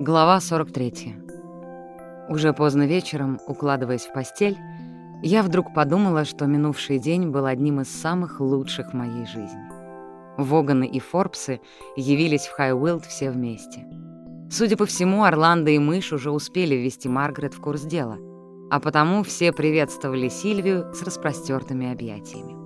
Глава 43. Уже поздно вечером, укладываясь в постель, я вдруг подумала, что минувший день был одним из самых лучших в моей жизни. Воганы и Форбсы явились в Хайуилд все вместе. Судя по всему, Орландо и Мышь уже успели ввести Маргарет в курс дела, а потому все приветствовали Сильвию с распростертыми объятиями.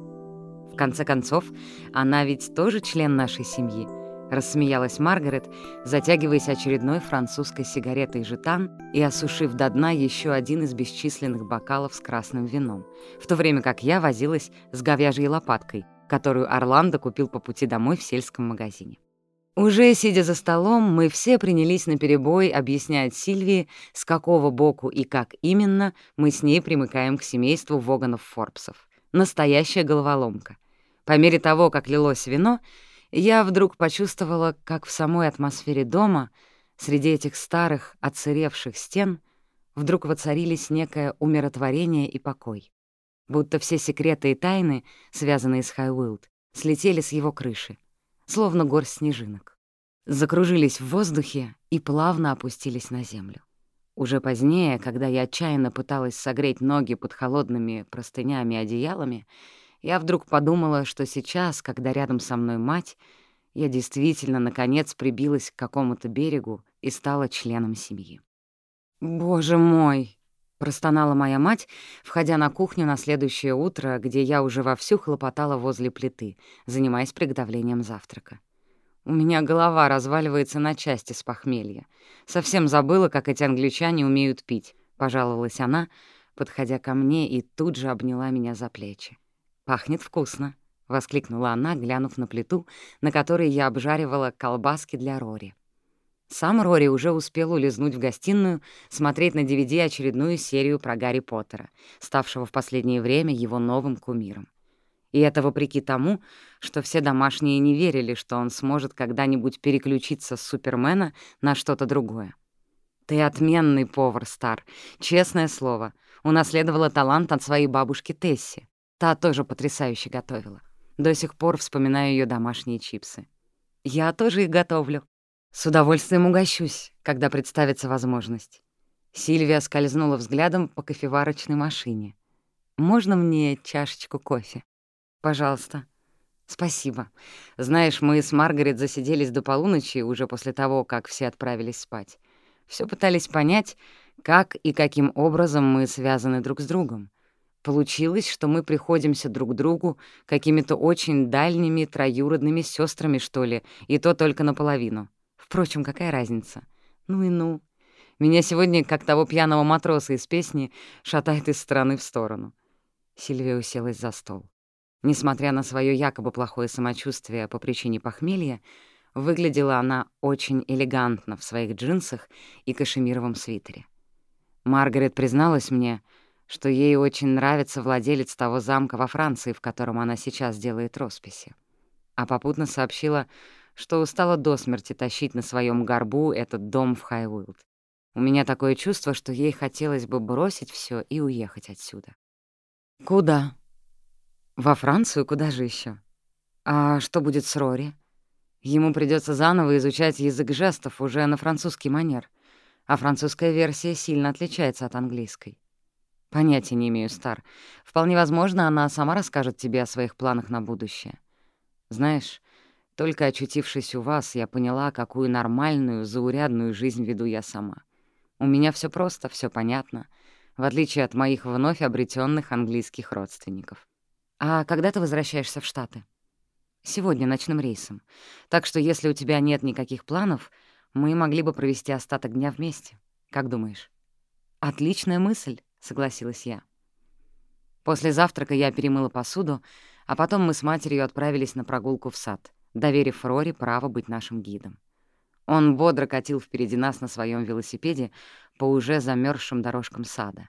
В конце концов, она ведь тоже член нашей семьи — рассмеялась Маргарет, затягиваясь очередной французской сигаретой жетан и осушив до дна еще один из бесчисленных бокалов с красным вином, в то время как я возилась с говяжьей лопаткой, которую Орландо купил по пути домой в сельском магазине. Уже сидя за столом, мы все принялись наперебой объяснять Сильвии, с какого боку и как именно мы с ней примыкаем к семейству Воганов-Форбсов. Настоящая головоломка. По мере того, как лилось вино, я вдруг почувствовала, как в самой атмосфере дома, среди этих старых, отсыревших стен, вдруг воцарились некое умиротворение и покой. Будто все секреты и тайны, связанные с Хайуилд, слетели с его крыши, словно горсть снежинок. Закружились в воздухе и плавно опустились на землю. Уже позднее, когда я отчаянно пыталась согреть ноги под холодными простынями и одеялами, я вдруг подумала, что сейчас, когда рядом со мной мать, я действительно, наконец, прибилась к какому-то берегу и стала членом семьи. «Боже мой!» — простонала моя мать, входя на кухню на следующее утро, где я уже вовсю хлопотала возле плиты, занимаясь приготовлением завтрака. У меня голова разваливается на части с похмелья. Совсем забыла, как эти англичане умеют пить, — пожаловалась она, подходя ко мне и тут же обняла меня за плечи. «Пахнет вкусно», — воскликнула она, глянув на плиту, на которой я обжаривала колбаски для Рори. Сам Рори уже успел улизнуть в гостиную, смотреть на DVD очередную серию про Гарри Поттера, ставшего в последнее время его новым кумиром. И это вопреки тому, что все домашние не верили, что он сможет когда-нибудь переключиться с Супермена на что-то другое. «Ты отменный повар, Стар, честное слово. Унаследовала талант от своей бабушки Тесси. Та тоже потрясающе готовила. До сих пор вспоминаю ее домашние чипсы. Я тоже их готовлю. С удовольствием угощусь, когда представится возможность. Сильвия скользнула взглядом по кофеварочной машине. «Можно мне чашечку кофе?» «Пожалуйста». «Спасибо. Знаешь, мы с Маргарет засиделись до полуночи уже после того, как все отправились спать. Все пытались понять, как и каким образом мы связаны друг с другом. Получилось, что мы приходимся друг другу какими-то очень дальними троюродными сестрами, что ли, и то только наполовину. Впрочем, какая разница? Ну и ну. Меня сегодня, как того пьяного матроса из песни, шатает из стороны в сторону. Сильвия уселась за стол. Несмотря на свое якобы плохое самочувствие по причине похмелья, выглядела она очень элегантно в своих джинсах и кашемировом свитере. Маргарет призналась мне, что ей очень нравится владелец того замка во Франции, в котором она сейчас делает росписи. А попутно сообщила, что устала до смерти тащить на своем горбу этот дом в Хайуилд. У меня такое чувство, что ей хотелось бы бросить все и уехать отсюда. «Куда?» «Во Францию? Куда же еще? «А что будет с Рори?» Ему придется заново изучать язык жестов уже на французский манер, а французская версия сильно отличается от английской. Понятия не имею, Стар. Вполне возможно, она сама расскажет тебе о своих планах на будущее. Знаешь, только очутившись у вас, я поняла, какую нормальную, заурядную жизнь веду я сама. У меня все просто, все понятно, в отличие от моих вновь обретенных английских родственников. А когда ты возвращаешься в Штаты? Сегодня ночным рейсом. Так что если у тебя нет никаких планов, мы могли бы провести остаток дня вместе. Как думаешь? Отличная мысль согласилась я. После завтрака я перемыла посуду, а потом мы с матерью отправились на прогулку в сад, доверив Рори право быть нашим гидом. Он бодро катил впереди нас на своем велосипеде по уже замерзшим дорожкам сада,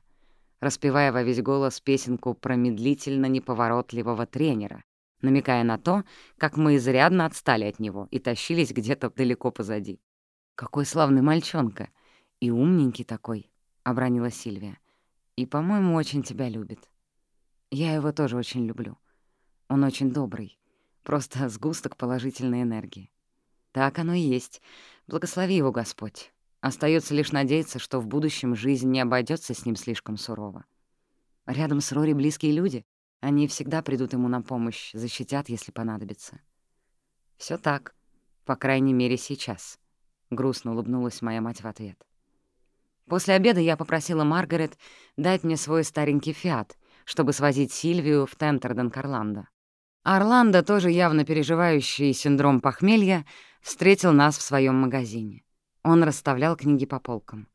распевая во весь голос песенку про медлительно неповоротливого тренера, намекая на то, как мы изрядно отстали от него и тащились где-то далеко позади. «Какой славный мальчонка! И умненький такой!» — обронила Сильвия. «И, по-моему, очень тебя любит. Я его тоже очень люблю. Он очень добрый, просто сгусток положительной энергии. Так оно и есть. Благослови его Господь. Остается лишь надеяться, что в будущем жизнь не обойдется с ним слишком сурово. Рядом с Рори близкие люди. Они всегда придут ему на помощь, защитят, если понадобится. Все так, по крайней мере, сейчас», — грустно улыбнулась моя мать в ответ. После обеда я попросила Маргарет дать мне свой старенький «Фиат», чтобы свозить Сильвию в Тентерден-Карландо. Орландо, тоже явно переживающий синдром похмелья, встретил нас в своем магазине. Он расставлял книги по полкам.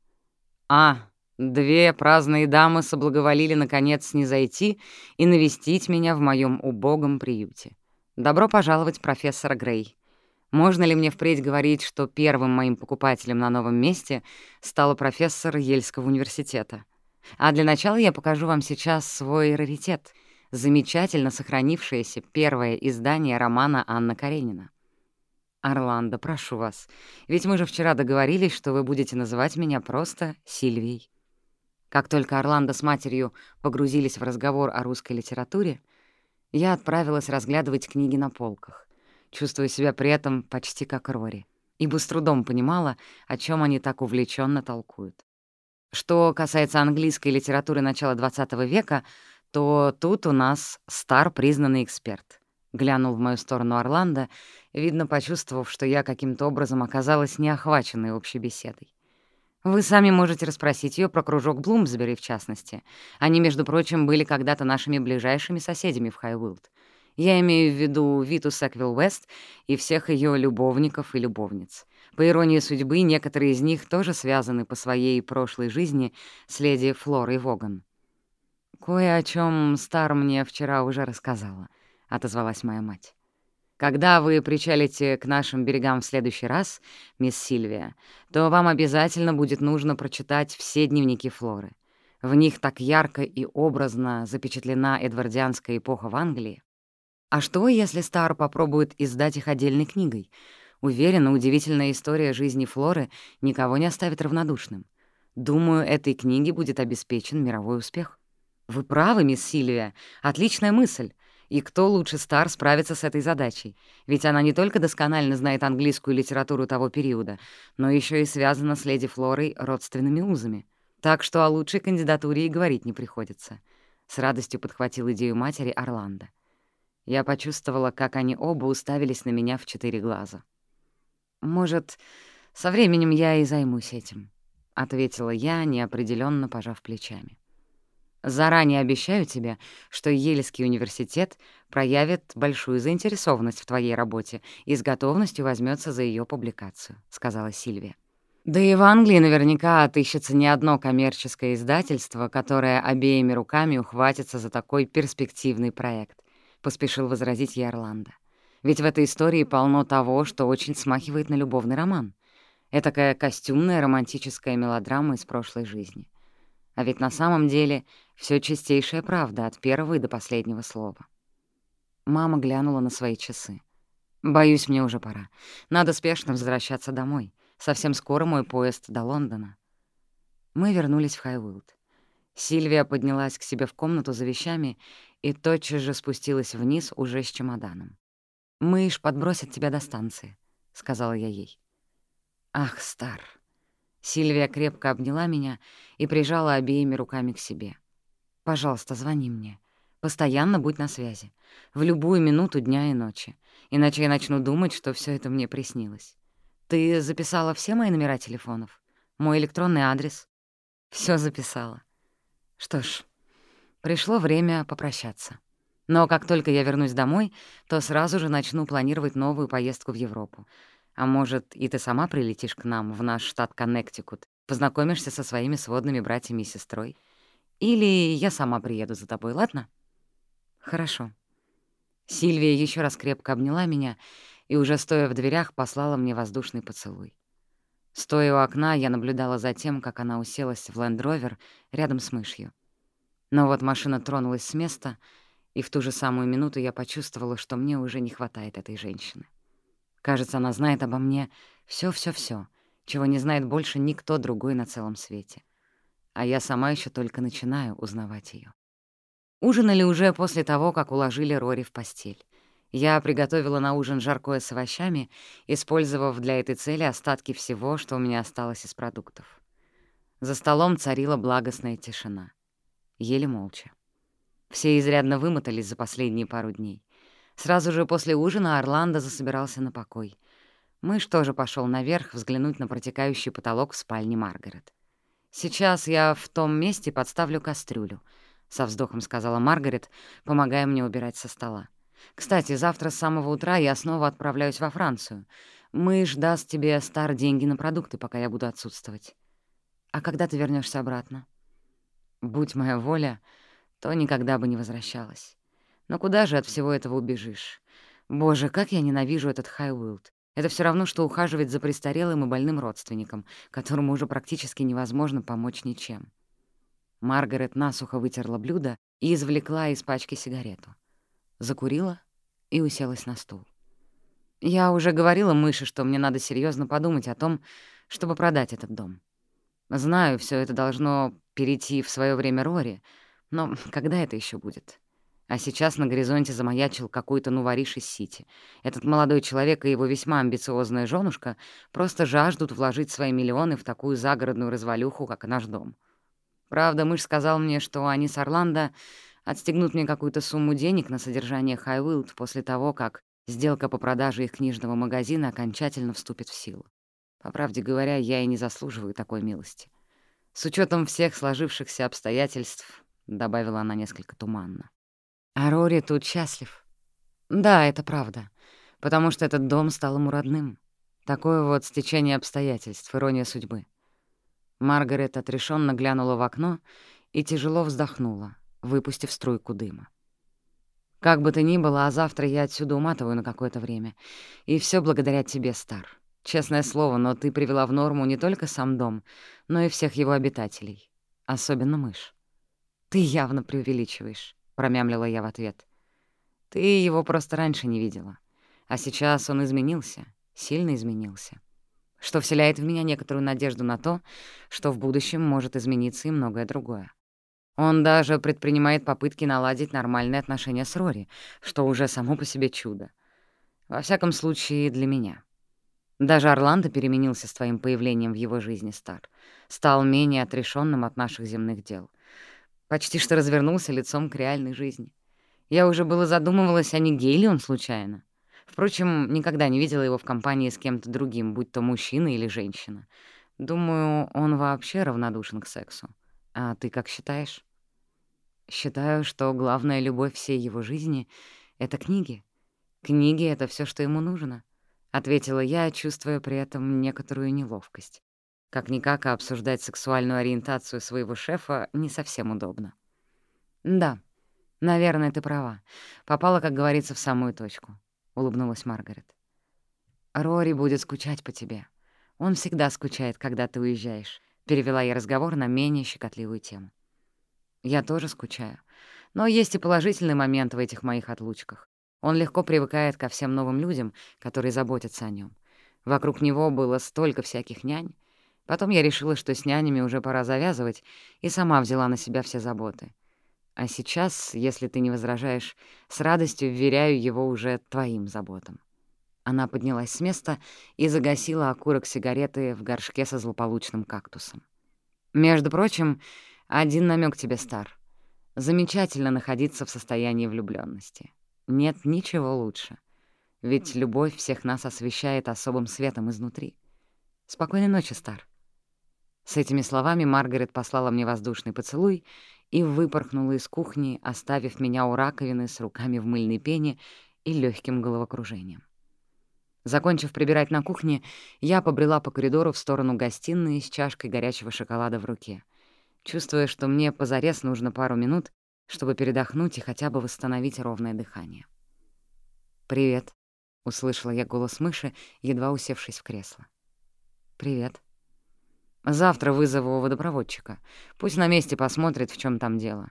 «А, две праздные дамы соблаговолили, наконец, не зайти и навестить меня в моем убогом приюте. Добро пожаловать, профессор Грей. Можно ли мне впредь говорить, что первым моим покупателем на новом месте стала профессор Ельского университета? А для начала я покажу вам сейчас свой раритет — замечательно сохранившееся первое издание романа Анна Каренина. «Орландо, прошу вас, ведь мы же вчера договорились, что вы будете называть меня просто Сильвией». Как только Орландо с матерью погрузились в разговор о русской литературе, я отправилась разглядывать книги на полках, чувствуя себя при этом почти как Рори, ибо с трудом понимала, о чем они так увлеченно толкуют. Что касается английской литературы начала XX века, то тут у нас стар признанный эксперт. Глянул в мою сторону Орландо, видно, почувствовав, что я каким-то образом оказалась неохваченной общей беседой. Вы сами можете расспросить ее про кружок Блумсбери, в частности. Они, между прочим, были когда-то нашими ближайшими соседями в Хайвилд. Я имею в виду Виту Секвилл Уэст и всех ее любовников и любовниц. По иронии судьбы, некоторые из них тоже связаны по своей прошлой жизни с леди Флорой Воган. «Кое о чем Стар мне вчера уже рассказала», — отозвалась моя мать. «Когда вы причалите к нашим берегам в следующий раз, мисс Сильвия, то вам обязательно будет нужно прочитать все дневники Флоры. В них так ярко и образно запечатлена эдвардианская эпоха в Англии. А что, если Стар попробует издать их отдельной книгой? Уверена, удивительная история жизни Флоры никого не оставит равнодушным. Думаю, этой книге будет обеспечен мировой успех. Вы правы, мисс Сильвия. Отличная мысль. И кто лучше Стар справится с этой задачей? Ведь она не только досконально знает английскую литературу того периода, но еще и связана с леди Флорой родственными узами. Так что о лучшей кандидатуре и говорить не приходится. С радостью подхватил идею матери Орландо. Я почувствовала, как они оба уставились на меня в четыре глаза. «Может, со временем я и займусь этим», — ответила я, неопределенно пожав плечами. «Заранее обещаю тебе, что Ельский университет проявит большую заинтересованность в твоей работе и с готовностью возьмется за ее публикацию», — сказала Сильвия. «Да и в Англии наверняка отыщется не одно коммерческое издательство, которое обеими руками ухватится за такой перспективный проект», — поспешил возразить я Орландо. Ведь в этой истории полно того, что очень смахивает на любовный роман. Этакая костюмная романтическая мелодрама из прошлой жизни. А ведь на самом деле все чистейшая правда от первого и до последнего слова. Мама глянула на свои часы. «Боюсь, мне уже пора. Надо спешно возвращаться домой. Совсем скоро мой поезд до Лондона». Мы вернулись в Хайвилд. Сильвия поднялась к себе в комнату за вещами и тотчас же спустилась вниз уже с чемоданом. «Мышь подбросит тебя до станции», — сказала я ей. «Ах, Стар!» Сильвия крепко обняла меня и прижала обеими руками к себе. «Пожалуйста, звони мне. Постоянно будь на связи. В любую минуту дня и ночи. Иначе я начну думать, что все это мне приснилось. Ты записала все мои номера телефонов? Мой электронный адрес?» Все записала. Что ж, пришло время попрощаться. Но как только я вернусь домой, то сразу же начну планировать новую поездку в Европу. А может, и ты сама прилетишь к нам, в наш штат Коннектикут, познакомишься со своими сводными братьями и сестрой. Или я сама приеду за тобой, ладно? Хорошо. Сильвия еще раз крепко обняла меня и, уже стоя в дверях, послала мне воздушный поцелуй. Стоя у окна, я наблюдала за тем, как она уселась в лендровер рядом с мышью. Но вот машина тронулась с места — и в ту же самую минуту я почувствовала, что мне уже не хватает этой женщины. Кажется, она знает обо мне все, все, все, чего не знает больше никто другой на целом свете. А я сама еще только начинаю узнавать ее. Ужинали уже после того, как уложили Рори в постель. Я приготовила на ужин жаркое с овощами, использовав для этой цели остатки всего, что у меня осталось из продуктов. За столом царила благостная тишина. Еле молча. Все изрядно вымотались за последние пару дней. Сразу же после ужина Орландо засобирался на покой. Мышь тоже пошел наверх взглянуть на протекающий потолок в спальне Маргарет. «Сейчас я в том месте подставлю кастрюлю», — со вздохом сказала Маргарет, помогая мне убирать со стола. «Кстати, завтра с самого утра я снова отправляюсь во Францию. Мышь даст тебе стар деньги на продукты, пока я буду отсутствовать. А когда ты вернешься обратно?» «Будь моя воля, то никогда бы не возвращалась. Но куда же от всего этого убежишь? Боже, как я ненавижу этот Хайуилд. Это все равно, что ухаживать за престарелым и больным родственником, которому уже практически невозможно помочь ничем. Маргарет насухо вытерла блюдо и извлекла из пачки сигарету. Закурила и уселась на стул. Я уже говорила мыши, что мне надо серьезно подумать о том, чтобы продать этот дом. Знаю, все это должно перейти в свое время Рори, но когда это еще будет? А сейчас на горизонте замаячил какой-то нувориш из Сити. Этот молодой человек и его весьма амбициозная женушка просто жаждут вложить свои миллионы в такую загородную развалюху, как наш дом. Правда, мышь сказал мне, что они с Орландо отстегнут мне какую-то сумму денег на содержание Хайвилд после того, как сделка по продаже их книжного магазина окончательно вступит в силу. По правде говоря, я и не заслуживаю такой милости. С учетом всех сложившихся обстоятельств, — добавила она несколько туманно. А Рори тут счастлив. Да, это правда, потому что этот дом стал ему родным. Такое вот стечение обстоятельств, ирония судьбы. Маргарет отрешенно глянула в окно и тяжело вздохнула, выпустив струйку дыма. «Как бы то ни было, а завтра я отсюда уматываю на какое-то время. И все благодаря тебе, Стар. Честное слово, но ты привела в норму не только сам дом, но и всех его обитателей. Особенно мышь. Ты явно преувеличиваешь промямлила я в ответ. «Ты его просто раньше не видела. А сейчас он изменился, сильно изменился. Что вселяет в меня некоторую надежду на то, что в будущем может измениться и многое другое. Он даже предпринимает попытки наладить нормальные отношения с Рори, что уже само по себе чудо. Во всяком случае, для меня. Даже Орландо переменился с твоим появлением в его жизни, Стар. Стал менее отрешенным от наших земных дел. Почти что развернулся лицом к реальной жизни. Я уже было задумывалась, а не гей ли он случайно. Впрочем, никогда не видела его в компании с кем-то другим, будь то мужчина или женщина. Думаю, он вообще равнодушен к сексу. А ты как считаешь? Считаю, что главная любовь всей его жизни — это книги. Книги — это все, что ему нужно, — ответила я, чувствуя при этом некоторую неловкость. Как-никак, а обсуждать сексуальную ориентацию своего шефа не совсем удобно. «Да, наверное, ты права. Попала, как говорится, в самую точку», — улыбнулась Маргарет. «Рори будет скучать по тебе. Он всегда скучает, когда ты уезжаешь», — перевела я разговор на менее щекотливую тему. «Я тоже скучаю. Но есть и положительный момент в этих моих отлучках. Он легко привыкает ко всем новым людям, которые заботятся о нем. Вокруг него было столько всяких нянь, Потом я решила, что с нянями уже пора завязывать, и сама взяла на себя все заботы. А сейчас, если ты не возражаешь, с радостью вверяю его уже твоим заботам. Она поднялась с места и загасила окурок сигареты в горшке со злополучным кактусом. «Между прочим, один намек тебе стар. Замечательно находиться в состоянии влюблённости. Нет ничего лучше. Ведь любовь всех нас освещает особым светом изнутри. Спокойной ночи, Стар». С этими словами Маргарет послала мне воздушный поцелуй и выпорхнула из кухни, оставив меня у раковины с руками в мыльной пене и легким головокружением. Закончив прибирать на кухне, я побрела по коридору в сторону гостиной с чашкой горячего шоколада в руке, чувствуя, что мне позарез нужно пару минут, чтобы передохнуть и хотя бы восстановить ровное дыхание. «Привет», — услышала я голос мыши, едва усевшись в кресло. «Привет», Завтра вызову водопроводчика. Пусть на месте посмотрит, в чем там дело.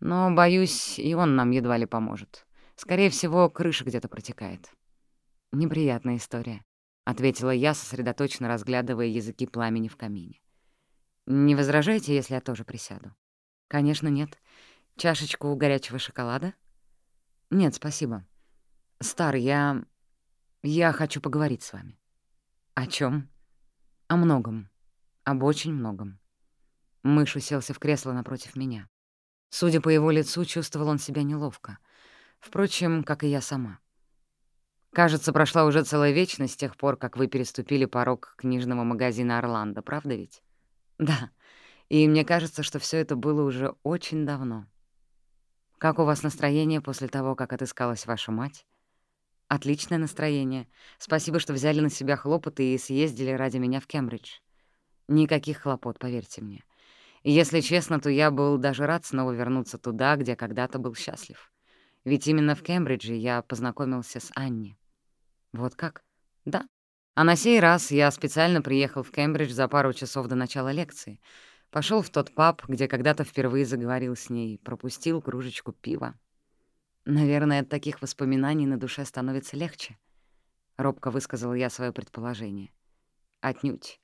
Но, боюсь, и он нам едва ли поможет. Скорее всего, крыша где-то протекает. Неприятная история. ответила я, сосредоточенно разглядывая языки пламени в камине. «Не возражаете, если я тоже присяду?» «Конечно, нет. Чашечку горячего шоколада?» «Нет, спасибо. Стар, я... я хочу поговорить с вами». «О чем? «О многом. Об очень многом». Мышь уселся в кресло напротив меня. Судя по его лицу, чувствовал он себя неловко. Впрочем, как и я сама. Кажется, прошла уже целая вечность с тех пор, как вы переступили порог книжного магазина «Орландо», правда ведь? Да. И мне кажется, что все это было уже очень давно. Как у вас настроение после того, как отыскалась ваша мать? Отличное настроение. Спасибо, что взяли на себя хлопоты и съездили ради меня в Кембридж. Никаких хлопот, поверьте мне. Если честно, то я был даже рад снова вернуться туда, где когда-то был счастлив. Ведь именно в Кембридже я познакомился с Анни. Вот как? Да. А на сей раз я специально приехал в Кембридж за пару часов до начала лекции. Пошел в тот паб, где когда-то впервые заговорил с ней, пропустил кружечку пива. Наверное, от таких воспоминаний на душе становится легче. Робко высказал я свое предположение. Отнюдь.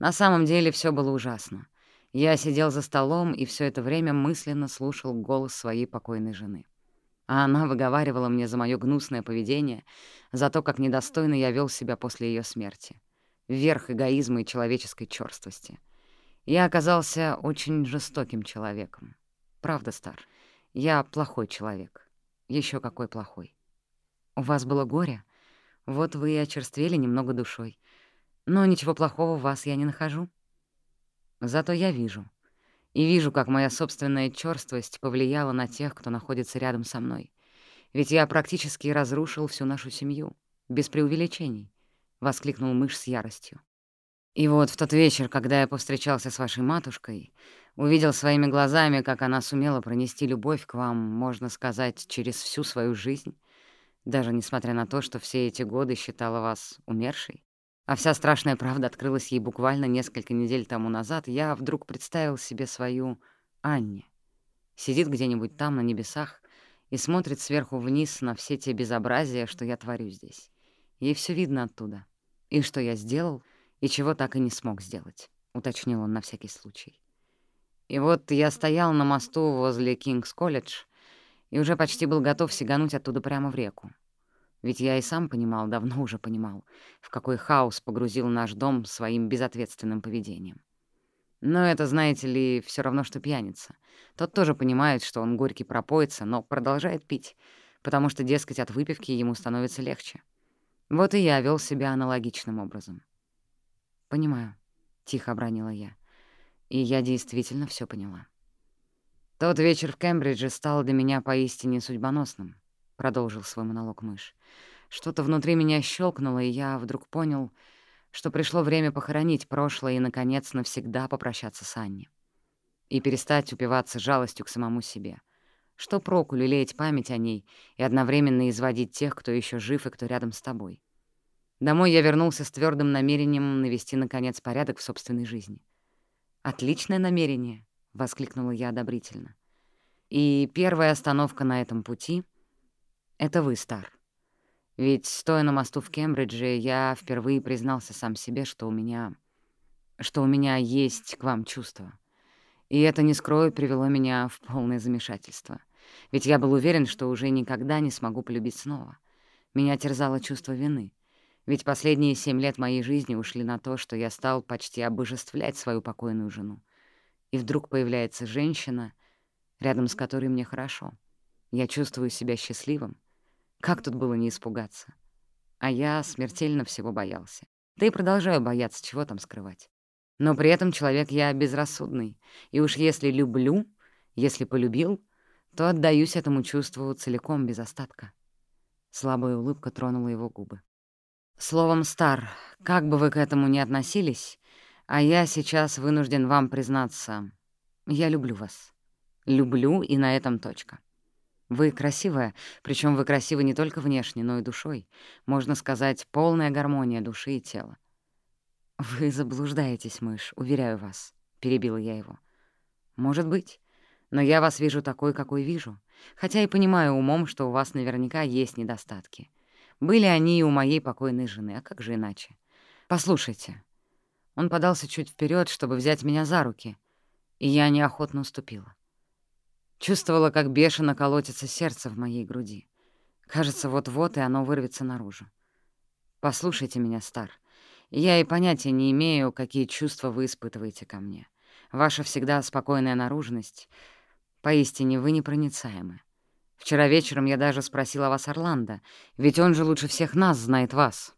На самом деле все было ужасно. Я сидел за столом и все это время мысленно слушал голос своей покойной жены а она выговаривала мне за мое гнусное поведение, за то, как недостойно я вел себя после ее смерти. Верх эгоизма и человеческой черствости. Я оказался очень жестоким человеком. Правда, Стар, я плохой человек. Еще какой плохой. У вас было горе? Вот вы и очерствели немного душой. Но ничего плохого в вас я не нахожу. Зато я вижу — и вижу, как моя собственная чёрствость повлияла на тех, кто находится рядом со мной. Ведь я практически разрушил всю нашу семью. Без преувеличений, — воскликнул мышь с яростью. И вот в тот вечер, когда я повстречался с вашей матушкой, увидел своими глазами, как она сумела пронести любовь к вам, можно сказать, через всю свою жизнь, даже несмотря на то, что все эти годы считала вас умершей, а вся страшная правда открылась ей буквально несколько недель тому назад, я вдруг представил себе свою Анне. Сидит где-нибудь там, на небесах, и смотрит сверху вниз на все те безобразия, что я творю здесь. Ей все видно оттуда. И что я сделал, и чего так и не смог сделать, — уточнил он на всякий случай. И вот я стоял на мосту возле Кингс-колледж и уже почти был готов сигануть оттуда прямо в реку. Ведь я и сам понимал, давно уже понимал, в какой хаос погрузил наш дом своим безответственным поведением. Но это, знаете ли, все равно, что пьяница. Тот тоже понимает, что он горький пропоится, но продолжает пить, потому что, дескать, от выпивки ему становится легче. Вот и я вел себя аналогичным образом. «Понимаю», — тихо обронила я. И я действительно все поняла. Тот вечер в Кембридже стал для меня поистине судьбоносным продолжил свой монолог мышь. Что-то внутри меня щелкнуло, и я вдруг понял, что пришло время похоронить прошлое и, наконец, навсегда попрощаться с Анни. И перестать упиваться жалостью к самому себе. Что проку лелеять память о ней и одновременно изводить тех, кто еще жив и кто рядом с тобой. Домой я вернулся с твердым намерением навести, наконец, порядок в собственной жизни. «Отличное намерение!» — воскликнула я одобрительно. И первая остановка на этом пути — это вы, Стар. Ведь, стоя на мосту в Кембридже, я впервые признался сам себе, что у меня... что у меня есть к вам чувство. И это, не скрою, привело меня в полное замешательство. Ведь я был уверен, что уже никогда не смогу полюбить снова. Меня терзало чувство вины. Ведь последние семь лет моей жизни ушли на то, что я стал почти обожествлять свою покойную жену. И вдруг появляется женщина, рядом с которой мне хорошо. Я чувствую себя счастливым, как тут было не испугаться? А я смертельно всего боялся. Да и продолжаю бояться, чего там скрывать. Но при этом человек я безрассудный. И уж если люблю, если полюбил, то отдаюсь этому чувству целиком, без остатка. Слабая улыбка тронула его губы. Словом, Стар, как бы вы к этому ни относились, а я сейчас вынужден вам признаться, я люблю вас. Люблю, и на этом точка. Вы красивая, причем вы красивы не только внешне, но и душой. Можно сказать, полная гармония души и тела. «Вы заблуждаетесь, мышь, уверяю вас», — перебила я его. «Может быть, но я вас вижу такой, какой вижу, хотя и понимаю умом, что у вас наверняка есть недостатки. Были они и у моей покойной жены, а как же иначе? Послушайте. Он подался чуть вперед, чтобы взять меня за руки, и я неохотно уступила. Чувствовала, как бешено колотится сердце в моей груди. Кажется, вот-вот и оно вырвется наружу. Послушайте меня, Стар. Я и понятия не имею, какие чувства вы испытываете ко мне. Ваша всегда спокойная наружность. Поистине, вы непроницаемы. Вчера вечером я даже спросила вас Орландо, ведь он же лучше всех нас знает вас.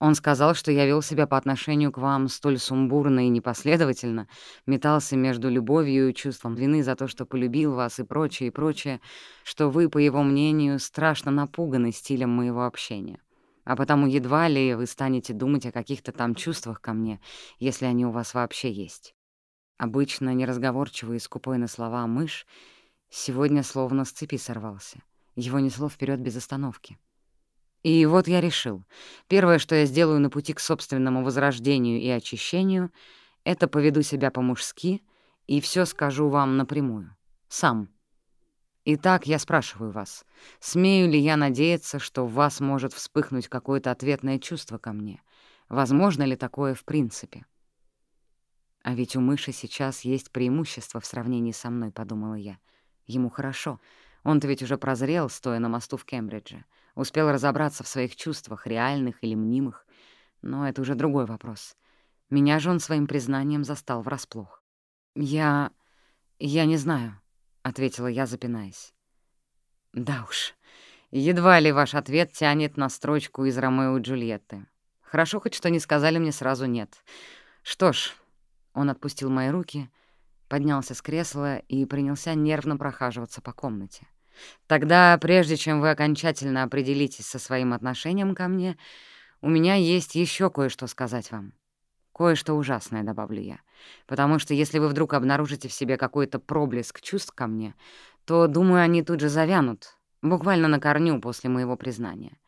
Он сказал, что я вел себя по отношению к вам столь сумбурно и непоследовательно, метался между любовью и чувством вины за то, что полюбил вас и прочее, и прочее, что вы, по его мнению, страшно напуганы стилем моего общения а потому едва ли вы станете думать о каких-то там чувствах ко мне, если они у вас вообще есть. Обычно неразговорчивый и скупой на слова мышь сегодня словно с цепи сорвался. Его несло вперед без остановки. И вот я решил. Первое, что я сделаю на пути к собственному возрождению и очищению, это поведу себя по-мужски и все скажу вам напрямую. Сам. Итак, я спрашиваю вас, смею ли я надеяться, что в вас может вспыхнуть какое-то ответное чувство ко мне? Возможно ли такое в принципе? А ведь у мыши сейчас есть преимущество в сравнении со мной, подумала я. Ему хорошо. Он-то ведь уже прозрел, стоя на мосту в Кембридже. Успел разобраться в своих чувствах, реальных или мнимых. Но это уже другой вопрос. Меня же он своим признанием застал врасплох. Я... я не знаю ответила я, запинаясь. Да уж, едва ли ваш ответ тянет на строчку из Ромео и Джульетты. Хорошо хоть что не сказали мне сразу «нет». Что ж, он отпустил мои руки, поднялся с кресла и принялся нервно прохаживаться по комнате. Тогда, прежде чем вы окончательно определитесь со своим отношением ко мне, у меня есть еще кое-что сказать вам. Кое-что ужасное, добавлю я. Потому что если вы вдруг обнаружите в себе какой-то проблеск чувств ко мне, то, думаю, они тут же завянут, буквально на корню после моего признания.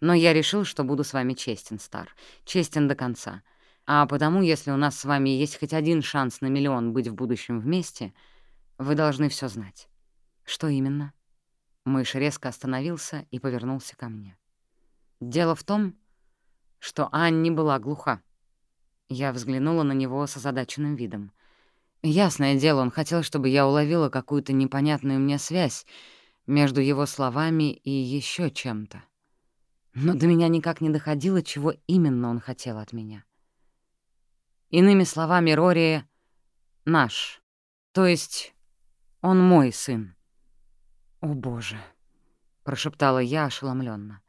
Но я решил, что буду с вами честен, Стар, честен до конца. А потому, если у нас с вами есть хоть один шанс на миллион быть в будущем вместе, вы должны все знать. Что именно? Мышь резко остановился и повернулся ко мне. Дело в том, что Анни была глуха. Я взглянула на него с озадаченным видом. Ясное дело, он хотел, чтобы я уловила какую-то непонятную мне связь между его словами и еще чем-то. Но до меня никак не доходило, чего именно он хотел от меня. Иными словами, Рори — наш, то есть он мой сын. «О, Боже!» — прошептала я ошеломленно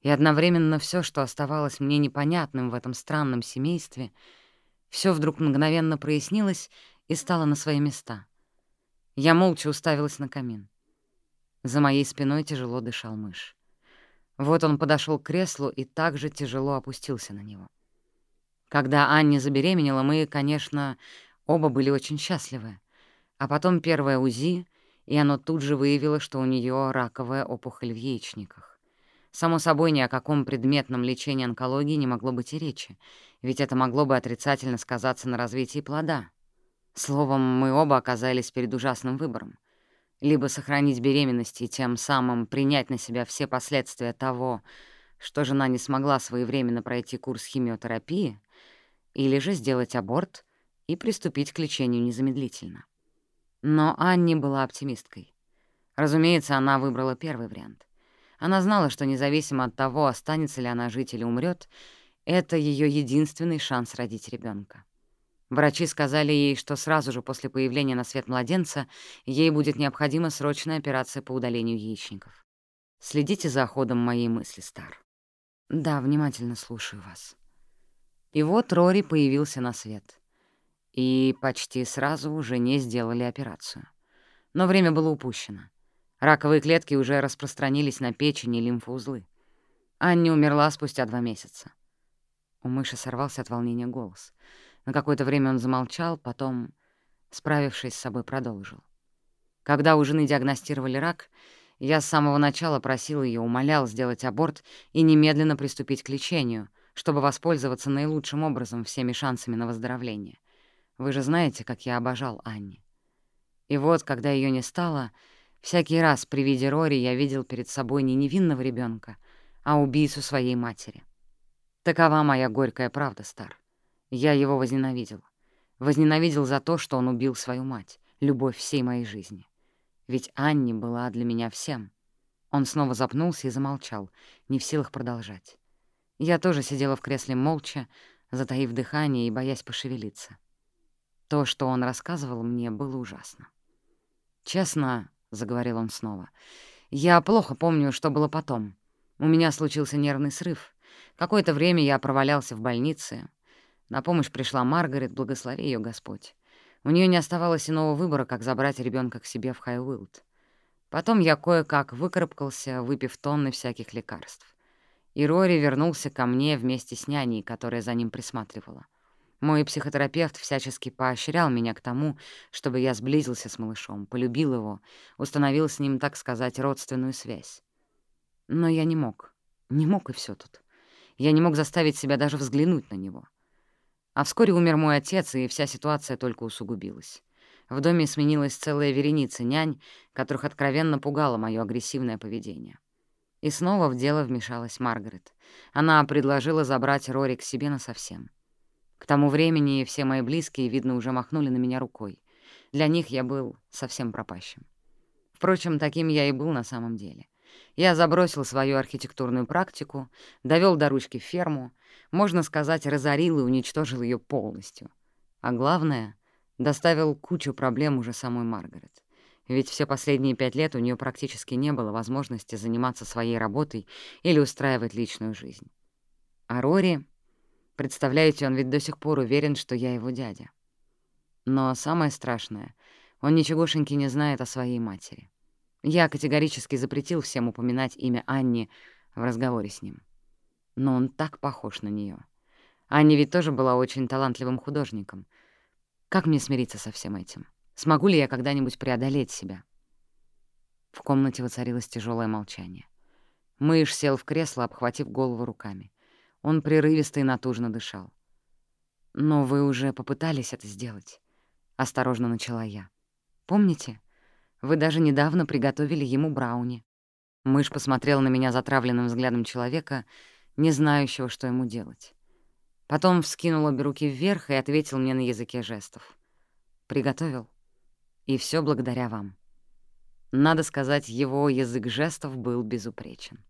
и одновременно все, что оставалось мне непонятным в этом странном семействе, все вдруг мгновенно прояснилось и стало на свои места. Я молча уставилась на камин. За моей спиной тяжело дышал мышь. Вот он подошел к креслу и также тяжело опустился на него. Когда Анни забеременела, мы, конечно, оба были очень счастливы. А потом первое УЗИ, и оно тут же выявило, что у нее раковая опухоль в яичниках. Само собой, ни о каком предметном лечении онкологии не могло быть и речи, ведь это могло бы отрицательно сказаться на развитии плода. Словом, мы оба оказались перед ужасным выбором. Либо сохранить беременность и тем самым принять на себя все последствия того, что жена не смогла своевременно пройти курс химиотерапии, или же сделать аборт и приступить к лечению незамедлительно. Но Анни была оптимисткой. Разумеется, она выбрала первый вариант — она знала, что независимо от того, останется ли она жить или умрет, это ее единственный шанс родить ребенка. Врачи сказали ей, что сразу же после появления на свет младенца ей будет необходима срочная операция по удалению яичников. Следите за ходом моей мысли, Стар. Да, внимательно слушаю вас. И вот Рори появился на свет. И почти сразу уже не сделали операцию. Но время было упущено. Раковые клетки уже распространились на печень и лимфоузлы. Анни умерла спустя два месяца. У мыши сорвался от волнения голос. На какое-то время он замолчал, потом, справившись с собой, продолжил. Когда у жены диагностировали рак, я с самого начала просил ее, умолял сделать аборт и немедленно приступить к лечению, чтобы воспользоваться наилучшим образом всеми шансами на выздоровление. Вы же знаете, как я обожал Анни. И вот, когда ее не стало, Всякий раз при виде Рори я видел перед собой не невинного ребенка, а убийцу своей матери. Такова моя горькая правда, Стар. Я его возненавидел. Возненавидел за то, что он убил свою мать, любовь всей моей жизни. Ведь Анни была для меня всем. Он снова запнулся и замолчал, не в силах продолжать. Я тоже сидела в кресле молча, затаив дыхание и боясь пошевелиться. То, что он рассказывал мне, было ужасно. «Честно», — заговорил он снова, — «я плохо помню, что было потом. У меня случился нервный срыв. Какое-то время я провалялся в больнице. На помощь пришла Маргарет, благослови ее Господь. У нее не оставалось иного выбора, как забрать ребенка к себе в Хайуилд. Потом я кое-как выкарабкался, выпив тонны всяких лекарств. И Рори вернулся ко мне вместе с няней, которая за ним присматривала. Мой психотерапевт всячески поощрял меня к тому, чтобы я сблизился с малышом, полюбил его, установил с ним, так сказать, родственную связь. Но я не мог. Не мог, и все тут. Я не мог заставить себя даже взглянуть на него. А вскоре умер мой отец, и вся ситуация только усугубилась. В доме сменилась целая вереница нянь, которых откровенно пугало мое агрессивное поведение. И снова в дело вмешалась Маргарет. Она предложила забрать Рори к себе насовсем. К тому времени все мои близкие, видно, уже махнули на меня рукой. Для них я был совсем пропащим. Впрочем, таким я и был на самом деле. Я забросил свою архитектурную практику, довел до ручки ферму, можно сказать, разорил и уничтожил ее полностью. А главное, доставил кучу проблем уже самой Маргарет. Ведь все последние пять лет у нее практически не было возможности заниматься своей работой или устраивать личную жизнь. А Рори... Представляете, он ведь до сих пор уверен, что я его дядя. Но самое страшное, он ничегошеньки не знает о своей матери. Я категорически запретил всем упоминать имя Анни в разговоре с ним но он так похож на нее. Аня ведь тоже была очень талантливым художником. Как мне смириться со всем этим? Смогу ли я когда-нибудь преодолеть себя? В комнате воцарилось тяжелое молчание. Мышь сел в кресло, обхватив голову руками. Он прерывисто и натужно дышал. «Но вы уже попытались это сделать», — осторожно начала я. «Помните? Вы даже недавно приготовили ему брауни». Мышь посмотрел на меня затравленным взглядом человека — не знающего, что ему делать. Потом вскинул обе руки вверх и ответил мне на языке жестов. Приготовил. И все благодаря вам. Надо сказать, его язык жестов был безупречен.